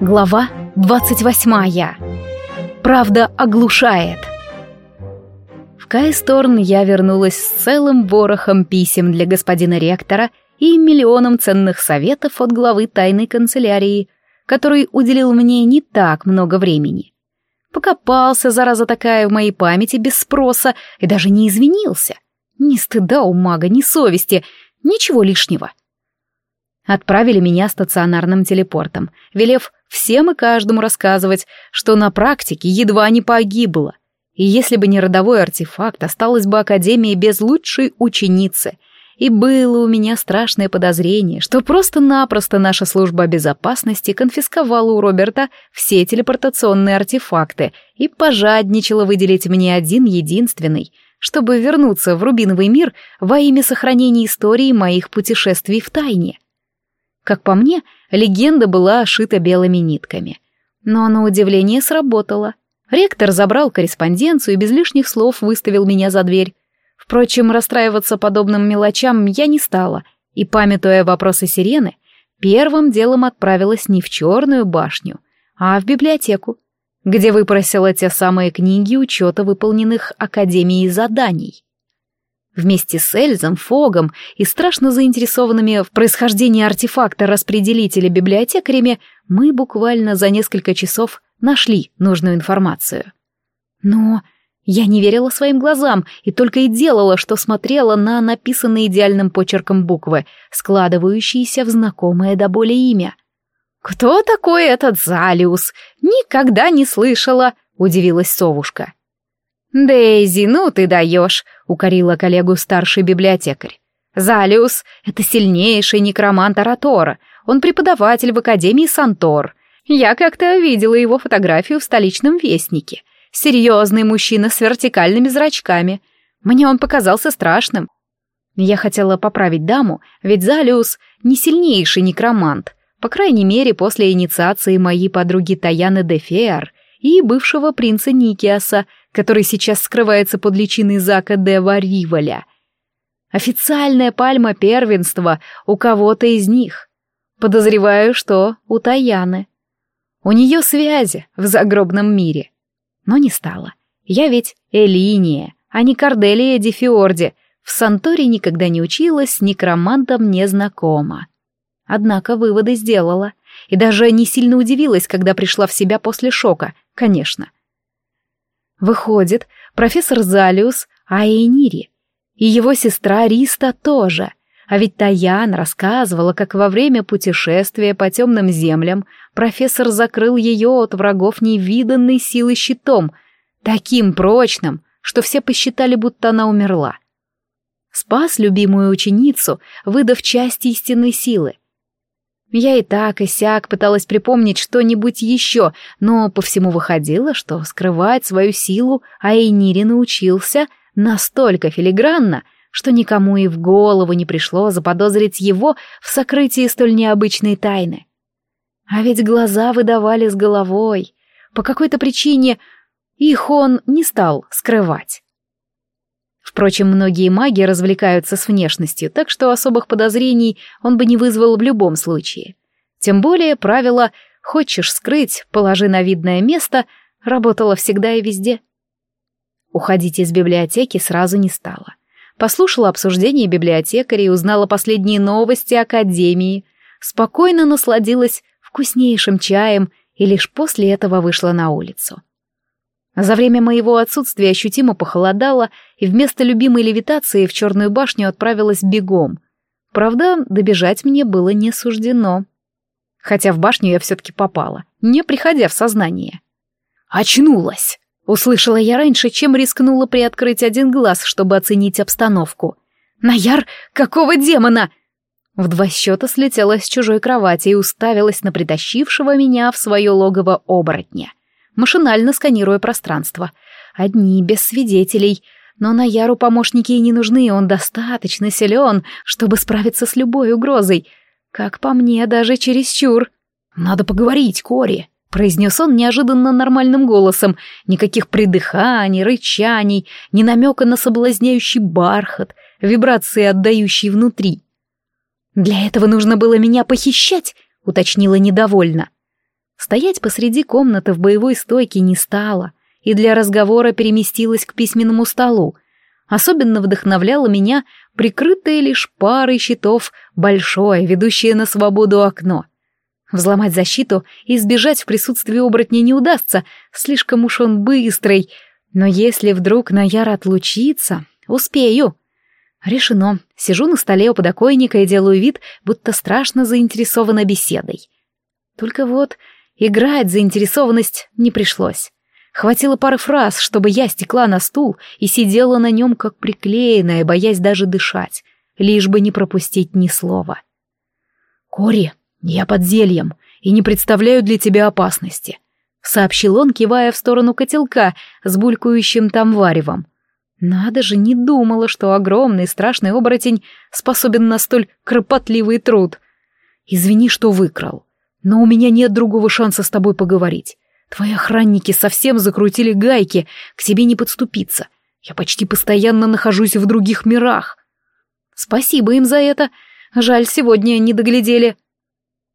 Глава 28. Правда оглушает. В Кайсторн я вернулась с целым ворохом писем для господина ректора и миллионом ценных советов от главы тайной канцелярии, который уделил мне не так много времени. Покопался, зараза такая, в моей памяти без спроса и даже не извинился. Ни стыда у мага, ни совести, ничего лишнего. Отправили меня стационарным телепортом, велев всем и каждому рассказывать, что на практике едва не погибло. И если бы не родовой артефакт, осталась бы Академия без лучшей ученицы. И было у меня страшное подозрение, что просто-напросто наша служба безопасности конфисковала у Роберта все телепортационные артефакты и пожадничала выделить мне один единственный, чтобы вернуться в Рубиновый мир во имя сохранения истории моих путешествий в тайне. Как по мне, легенда была ошита белыми нитками. Но на удивление сработало. Ректор забрал корреспонденцию и без лишних слов выставил меня за дверь. Впрочем, расстраиваться подобным мелочам я не стала, и, памятуя вопросы сирены, первым делом отправилась не в Черную башню, а в библиотеку, где выпросила те самые книги учета выполненных Академией заданий. Вместе с Эльзом, Фогом и страшно заинтересованными в происхождении артефакта распределителя библиотекарями мы буквально за несколько часов нашли нужную информацию. Но я не верила своим глазам и только и делала, что смотрела на написанные идеальным почерком буквы, складывающиеся в знакомое до боли имя. «Кто такой этот Залиус? Никогда не слышала!» — удивилась совушка. — «Дейзи, ну ты даешь!» — укорила коллегу старший библиотекарь. «Залиус — это сильнейший некромант Аратора. Он преподаватель в Академии Сантор. Я как-то видела его фотографию в столичном вестнике. Серьезный мужчина с вертикальными зрачками. Мне он показался страшным. Я хотела поправить даму, ведь Залиус — не сильнейший некромант. По крайней мере, после инициации моей подруги Таяны де Феар и бывшего принца Никиаса — который сейчас скрывается под личиной Зака де Вариволя. Официальная пальма первенства у кого-то из них. Подозреваю, что у Таяны. У нее связи в загробном мире. Но не стало. Я ведь Элиния, а не Корделия де Фиорди. В Санторе никогда не училась, с некромантом не знакома. Однако выводы сделала. И даже не сильно удивилась, когда пришла в себя после шока, конечно. Выходит, профессор Залиус Аэнири и его сестра Риста тоже. А ведь Таян рассказывала, как во время путешествия по темным землям профессор закрыл ее от врагов невиданной силы щитом, таким прочным, что все посчитали, будто она умерла. Спас любимую ученицу, выдав часть истинной силы. Я и так, и сяк пыталась припомнить что-нибудь еще, но по всему выходило, что скрывать свою силу Айнири научился настолько филигранно, что никому и в голову не пришло заподозрить его в сокрытии столь необычной тайны. А ведь глаза выдавали с головой. По какой-то причине их он не стал скрывать. Впрочем, многие маги развлекаются с внешностью, так что особых подозрений он бы не вызвал в любом случае. Тем более правило «хочешь скрыть, положи на видное место» работало всегда и везде. Уходить из библиотеки сразу не стало. Послушала обсуждение библиотекаря узнала последние новости Академии. Спокойно насладилась вкуснейшим чаем и лишь после этого вышла на улицу. За время моего отсутствия ощутимо похолодало, и вместо любимой левитации в черную башню отправилась бегом. Правда, добежать мне было не суждено. Хотя в башню я все-таки попала, не приходя в сознание. «Очнулась!» — услышала я раньше, чем рискнула приоткрыть один глаз, чтобы оценить обстановку. «Наяр, какого демона?» В два счета слетела с чужой кровати и уставилась на притащившего меня в свое логово оборотня — машинально сканируя пространство. Одни, без свидетелей. Но на Яру помощники и не нужны, он достаточно силен, чтобы справиться с любой угрозой. Как по мне, даже чересчур. «Надо поговорить, Кори», — произнес он неожиданно нормальным голосом. Никаких придыханий, рычаний, ни намека на соблазняющий бархат, вибрации, отдающие внутри. «Для этого нужно было меня похищать», — уточнила недовольно. Стоять посреди комнаты в боевой стойке не стало, и для разговора переместилась к письменному столу. Особенно вдохновляло меня прикрытое лишь парой щитов большое, ведущее на свободу окно. Взломать защиту и сбежать в присутствии оборотня не удастся, слишком уж он быстрый. Но если вдруг Наяр отлучится, успею. Решено. Сижу на столе у подоконника и делаю вид, будто страшно заинтересована беседой. Только вот Играть заинтересованность не пришлось. Хватило пары фраз, чтобы я стекла на стул и сидела на нем как приклеенная, боясь даже дышать, лишь бы не пропустить ни слова. «Кори, я под зельем и не представляю для тебя опасности», — сообщил он, кивая в сторону котелка с булькающим там варевом. Надо же, не думала, что огромный страшный оборотень способен на столь кропотливый труд. Извини, что выкрал но у меня нет другого шанса с тобой поговорить. Твои охранники совсем закрутили гайки, к тебе не подступиться. Я почти постоянно нахожусь в других мирах. Спасибо им за это. Жаль, сегодня не доглядели.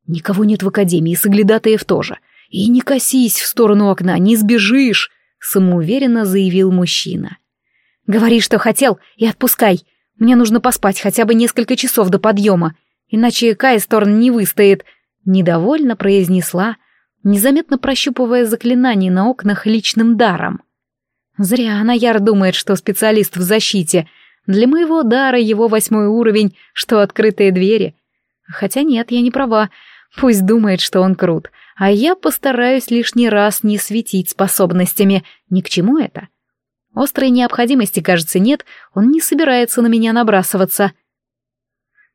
Никого нет в академии, соглядатаев тоже. И не косись в сторону окна, не сбежишь, самоуверенно заявил мужчина. Говори, что хотел, и отпускай. Мне нужно поспать хотя бы несколько часов до подъема, иначе Кайсторн не выстоит, Недовольно произнесла, незаметно прощупывая заклинание на окнах личным даром. Зря она яр думает, что специалист в защите. Для моего дара его восьмой уровень, что открытые двери. Хотя нет, я не права. Пусть думает, что он крут. А я постараюсь лишний раз не светить способностями. Ни к чему это. Острой необходимости, кажется, нет. Он не собирается на меня набрасываться.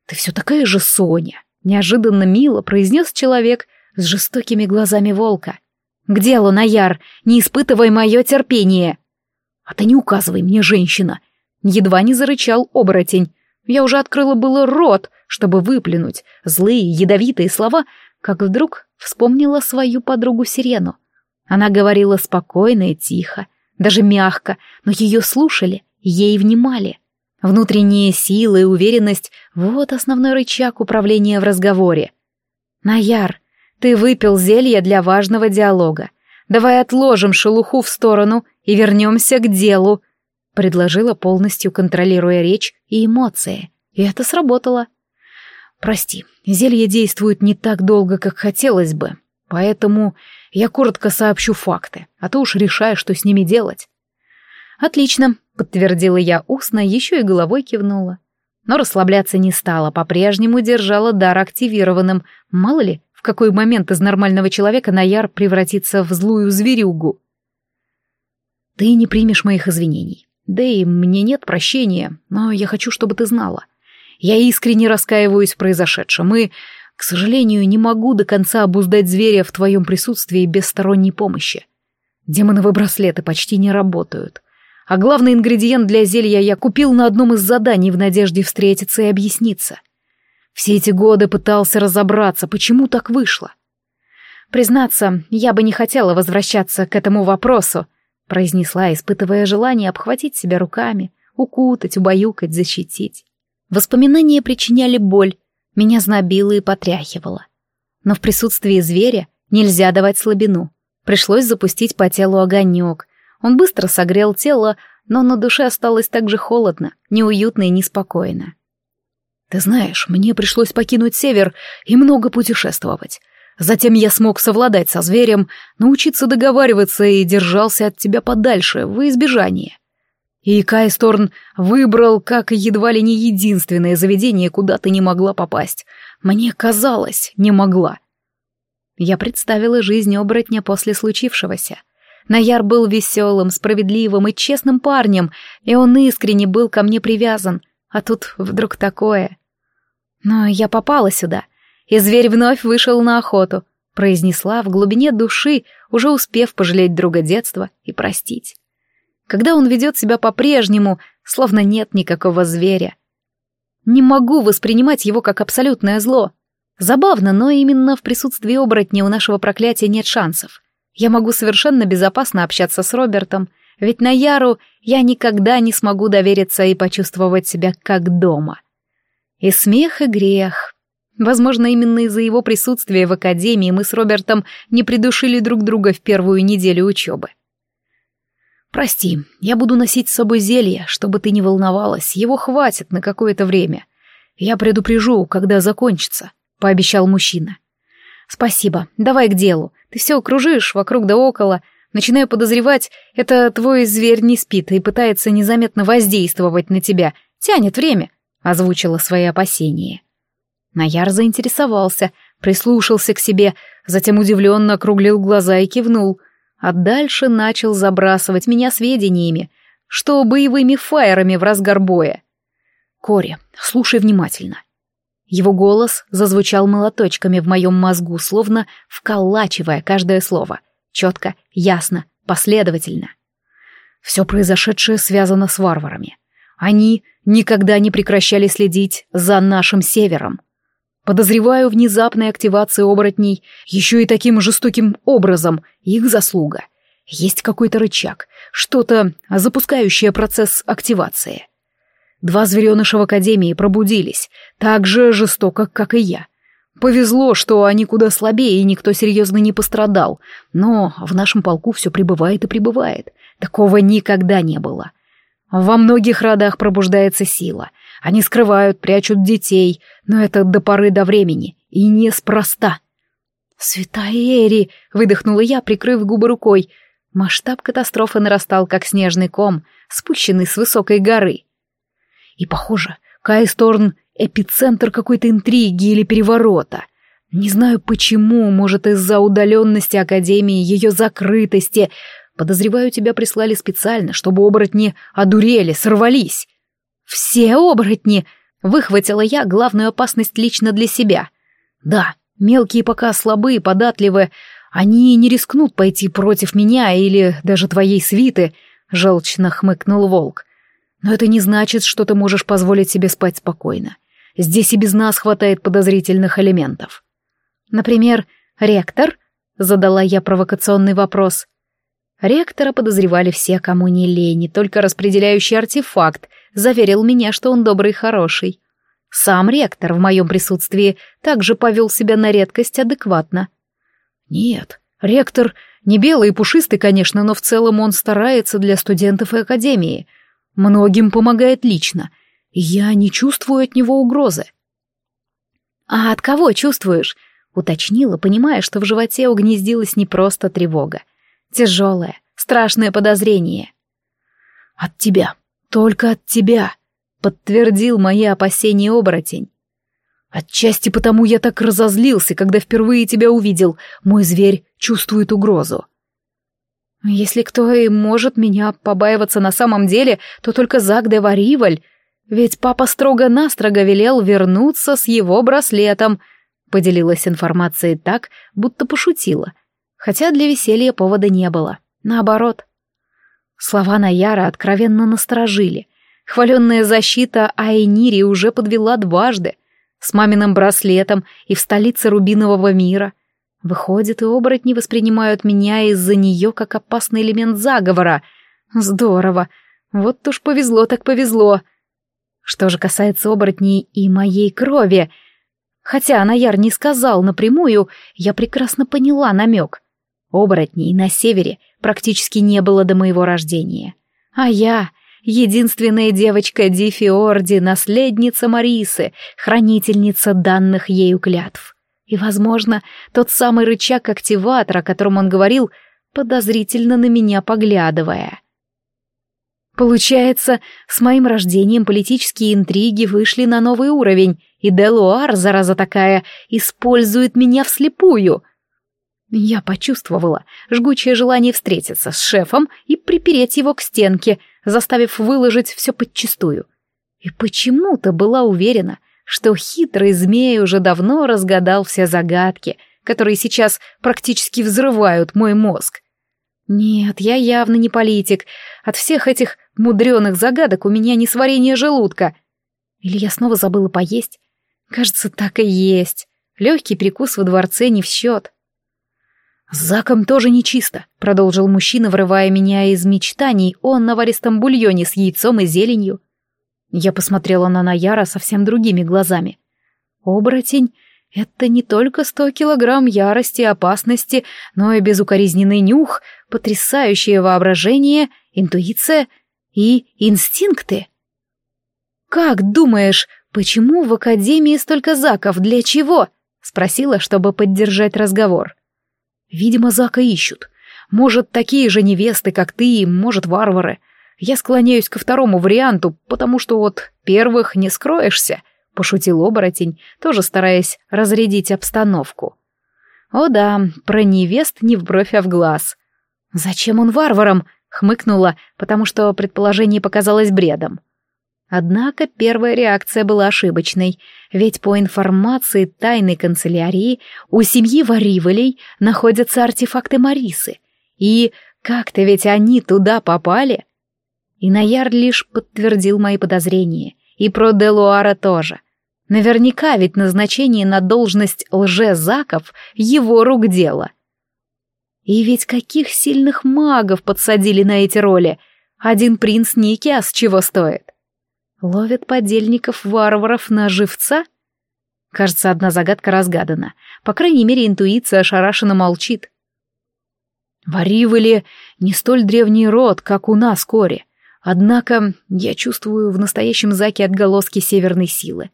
«Ты все такая же Соня!» Неожиданно мило произнес человек с жестокими глазами волка. «К делу, Наяр, не испытывай мое терпение!» «А ты не указывай мне, женщина!» Едва не зарычал оборотень. Я уже открыла было рот, чтобы выплюнуть злые ядовитые слова, как вдруг вспомнила свою подругу Сирену. Она говорила спокойно и тихо, даже мягко, но ее слушали, ей внимали. Внутренние силы и уверенность — вот основной рычаг управления в разговоре. «Наяр, ты выпил зелье для важного диалога. Давай отложим шелуху в сторону и вернемся к делу», — предложила, полностью контролируя речь и эмоции. И это сработало. «Прости, зелье действует не так долго, как хотелось бы, поэтому я коротко сообщу факты, а ты уж решаешь, что с ними делать». «Отлично, подтвердила я устно, еще и головой кивнула. Но расслабляться не стала, по-прежнему держала дар активированным. Мало ли, в какой момент из нормального человека Наяр превратится в злую зверюгу. «Ты не примешь моих извинений. Да и мне нет прощения, но я хочу, чтобы ты знала. Я искренне раскаиваюсь в произошедшем и, к сожалению, не могу до конца обуздать зверя в твоем присутствии без сторонней помощи. Демоновы браслеты почти не работают. А главный ингредиент для зелья я купил на одном из заданий в надежде встретиться и объясниться. Все эти годы пытался разобраться, почему так вышло. «Признаться, я бы не хотела возвращаться к этому вопросу», произнесла, испытывая желание обхватить себя руками, укутать, убаюкать, защитить. Воспоминания причиняли боль, меня знобило и потряхивало. Но в присутствии зверя нельзя давать слабину. Пришлось запустить по телу огонек, он быстро согрел тело, но на душе осталось так же холодно, неуютно и неспокойно. «Ты знаешь, мне пришлось покинуть север и много путешествовать. Затем я смог совладать со зверем, научиться договариваться и держался от тебя подальше, в избежание. И Кайсторн выбрал как едва ли не единственное заведение, куда ты не могла попасть. Мне казалось, не могла. Я представила жизнь оборотня после случившегося. Наяр был веселым, справедливым и честным парнем, и он искренне был ко мне привязан. А тут вдруг такое. Но я попала сюда, и зверь вновь вышел на охоту, произнесла в глубине души, уже успев пожалеть друга детства и простить. Когда он ведет себя по-прежнему, словно нет никакого зверя. Не могу воспринимать его как абсолютное зло. Забавно, но именно в присутствии оборотня у нашего проклятия нет шансов. Я могу совершенно безопасно общаться с Робертом, ведь на Яру я никогда не смогу довериться и почувствовать себя как дома. И смех, и грех. Возможно, именно из-за его присутствия в академии мы с Робертом не придушили друг друга в первую неделю учебы. «Прости, я буду носить с собой зелье, чтобы ты не волновалась, его хватит на какое-то время. Я предупрежу, когда закончится», — пообещал мужчина. «Спасибо, давай к делу. Ты все кружишь вокруг да около. Начинаю подозревать, это твой зверь не спит и пытается незаметно воздействовать на тебя. Тянет время», — озвучила свои опасения. Наяр заинтересовался, прислушался к себе, затем удивленно округлил глаза и кивнул. А дальше начал забрасывать меня сведениями, что боевыми фаерами в разгар боя. «Кори, слушай внимательно. Его голос зазвучал молоточками в моем мозгу, словно вколачивая каждое слово. Четко, ясно, последовательно. Все произошедшее связано с варварами. Они никогда не прекращали следить за нашим севером. Подозреваю внезапной активации оборотней, еще и таким жестоким образом, их заслуга. Есть какой-то рычаг, что-то, запускающее процесс активации. Два звереныша в Академии пробудились, так же жестоко, как и я. Повезло, что они куда слабее, и никто серьезно не пострадал. Но в нашем полку все прибывает и прибывает. Такого никогда не было. Во многих родах пробуждается сила. Они скрывают, прячут детей, но это до поры до времени, и неспроста. «Святая Эри!» — выдохнула я, прикрыв губы рукой. Масштаб катастрофы нарастал, как снежный ком, спущенный с высокой горы — и, похоже, Кайсторн — эпицентр какой-то интриги или переворота. Не знаю почему, может, из-за удаленности Академии, ее закрытости. Подозреваю, тебя прислали специально, чтобы оборотни одурели, сорвались. «Все оборотни!» — выхватила я главную опасность лично для себя. «Да, мелкие пока слабые, податливы. Они не рискнут пойти против меня или даже твоей свиты», — желчно хмыкнул волк. Но это не значит, что ты можешь позволить себе спать спокойно. Здесь и без нас хватает подозрительных элементов. Например, ректор? Задала я провокационный вопрос. Ректора подозревали все, кому не лень, и только распределяющий артефакт заверил меня, что он добрый и хороший. Сам ректор в моем присутствии также повел себя на редкость адекватно. Нет, ректор не белый и пушистый, конечно, но в целом он старается для студентов и академии — Многим помогает лично. Я не чувствую от него угрозы. «А от кого чувствуешь?» — уточнила, понимая, что в животе угнездилась не просто тревога. Тяжелое, страшное подозрение. «От тебя, только от тебя», — подтвердил мои опасения оборотень. «Отчасти потому я так разозлился, когда впервые тебя увидел. Мой зверь чувствует угрозу. Если кто и может меня побаиваться на самом деле, то только Зак Де Вариваль. ведь папа строго-настрого велел вернуться с его браслетом. Поделилась информацией так, будто пошутила, хотя для веселья повода не было, наоборот. Слова Наяра откровенно насторожили. Хваленная защита Айнири уже подвела дважды, с маминым браслетом и в столице Рубинового мира — Выходит, и оборотни воспринимают меня из-за нее как опасный элемент заговора. Здорово. Вот уж повезло так повезло. Что же касается оборотней и моей крови... Хотя Наяр не сказал напрямую, я прекрасно поняла намек. Оборотней на севере практически не было до моего рождения. А я, единственная девочка Дифиорди, наследница Марисы, хранительница данных ею клятв. И, возможно, тот самый рычаг активатора, о котором он говорил, подозрительно на меня поглядывая. Получается, с моим рождением политические интриги вышли на новый уровень, и Делуар, зараза такая, использует меня вслепую. Я почувствовала жгучее желание встретиться с шефом и припереть его к стенке, заставив выложить все подчистую. И почему-то была уверена — что хитрый змей уже давно разгадал все загадки, которые сейчас практически взрывают мой мозг. Нет, я явно не политик. От всех этих мудреных загадок у меня не сварение желудка. Или я снова забыла поесть? Кажется, так и есть. Легкий прикус во дворце не в счет. Заком тоже нечисто», — продолжил мужчина, врывая меня из мечтаний о наваристом бульоне с яйцом и зеленью. Я посмотрела на Наяра совсем другими глазами. Оборотень — это не только сто килограмм ярости и опасности, но и безукоризненный нюх, потрясающее воображение, интуиция и инстинкты. «Как думаешь, почему в Академии столько Заков? Для чего?» — спросила, чтобы поддержать разговор. «Видимо, Зака ищут. Может, такие же невесты, как ты, может, варвары. Я склоняюсь ко второму варианту, потому что от первых не скроешься, пошутил оборотень, тоже стараясь разрядить обстановку. О да, про невест не в бровь, а в глаз. Зачем он варваром? хмыкнула, потому что предположение показалось бредом. Однако первая реакция была ошибочной, ведь по информации тайной канцелярии у семьи Вариволей находятся артефакты Марисы. И как-то ведь они туда попали и Наяр лишь подтвердил мои подозрения, и про Делуара тоже. Наверняка ведь назначение на должность лже-заков — его рук дело. И ведь каких сильных магов подсадили на эти роли? Один принц Никиас чего стоит? Ловят подельников-варваров на живца? Кажется, одна загадка разгадана. По крайней мере, интуиция ошарашенно молчит. Варивали не столь древний род, как у нас, Кори. Однако я чувствую в настоящем Заке отголоски северной силы.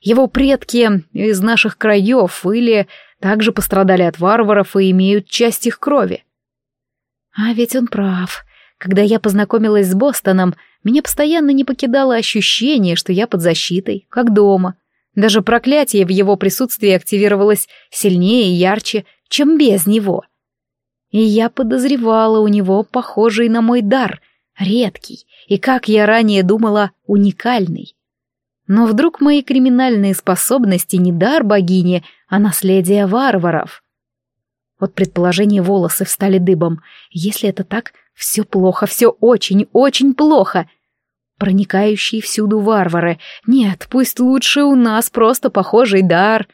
Его предки из наших краев или также пострадали от варваров и имеют часть их крови. А ведь он прав. Когда я познакомилась с Бостоном, меня постоянно не покидало ощущение, что я под защитой, как дома. Даже проклятие в его присутствии активировалось сильнее и ярче, чем без него. И я подозревала у него похожий на мой дар — редкий и, как я ранее думала, уникальный. Но вдруг мои криминальные способности не дар богини, а наследие варваров. Вот предположение, волосы встали дыбом. Если это так, все плохо, все очень-очень плохо. Проникающие всюду варвары. Нет, пусть лучше у нас просто похожий дар.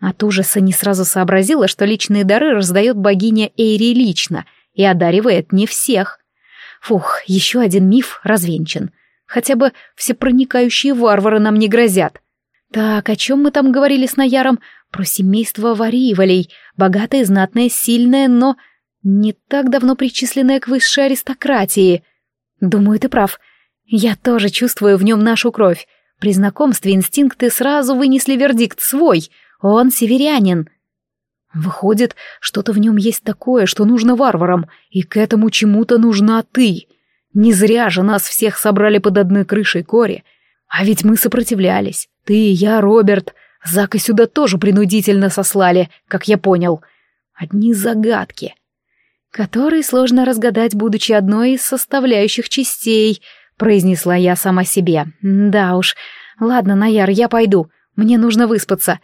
От ужаса не сразу сообразила, что личные дары раздает богиня Эйри лично и одаривает не всех. Фух, еще один миф развенчан. Хотя бы все проникающие варвары нам не грозят. Так, о чем мы там говорили с Наяром? Про семейство Варивалей. Богатое, знатное, сильное, но не так давно причисленное к высшей аристократии. Думаю, ты прав. Я тоже чувствую в нем нашу кровь. При знакомстве инстинкты сразу вынесли вердикт свой. Он северянин. Выходит, что-то в нем есть такое, что нужно варварам, и к этому чему-то нужна ты. Не зря же нас всех собрали под одной крышей Кори. А ведь мы сопротивлялись. Ты, и я, Роберт. Зака сюда тоже принудительно сослали, как я понял. Одни загадки, которые сложно разгадать, будучи одной из составляющих частей, произнесла я сама себе. Да уж. Ладно, Наяр, я пойду. Мне нужно выспаться.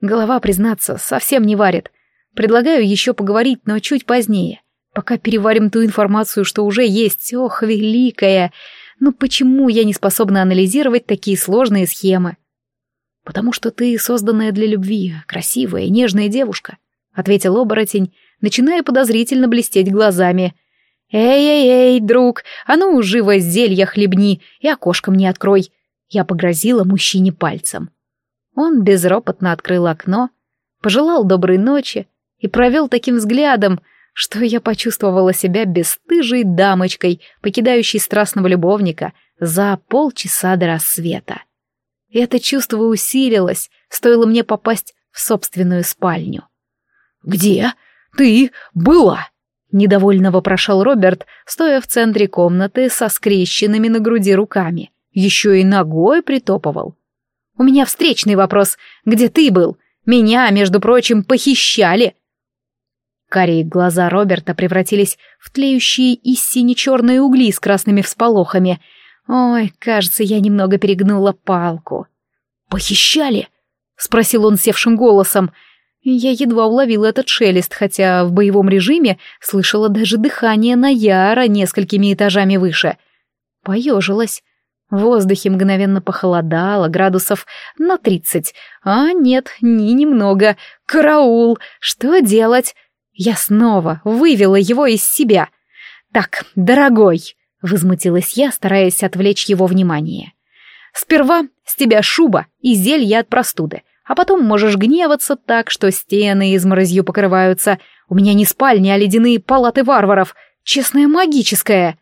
Голова, признаться, совсем не варит. Предлагаю еще поговорить, но чуть позднее, пока переварим ту информацию, что уже есть. Ох, великая! Ну почему я не способна анализировать такие сложные схемы? Потому что ты созданная для любви, красивая, нежная девушка, ответил оборотень, начиная подозрительно блестеть глазами. Эй, эй, эй, друг, а ну живо зелья хлебни и окошко мне открой. Я погрозила мужчине пальцем. Он безропотно открыл окно, пожелал доброй ночи, и провел таким взглядом, что я почувствовала себя бесстыжей дамочкой, покидающей страстного любовника за полчаса до рассвета. Это чувство усилилось, стоило мне попасть в собственную спальню. «Где ты была?» — недовольно вопрошал Роберт, стоя в центре комнаты со скрещенными на груди руками. Еще и ногой притопывал. «У меня встречный вопрос. Где ты был? Меня, между прочим, похищали!» Карие глаза Роберта превратились в тлеющие и сине-черные угли с красными всполохами. Ой, кажется, я немного перегнула палку. «Похищали?» — спросил он севшим голосом. Я едва уловила этот шелест, хотя в боевом режиме слышала даже дыхание Наяра несколькими этажами выше. Поежилась. В воздухе мгновенно похолодало, градусов на тридцать. А нет, ни немного. Караул! Что делать? Я снова вывела его из себя. «Так, дорогой!» — возмутилась я, стараясь отвлечь его внимание. «Сперва с тебя шуба и зелье от простуды, а потом можешь гневаться так, что стены изморозью покрываются. У меня не спальни, а ледяные палаты варваров. Честное магическое!»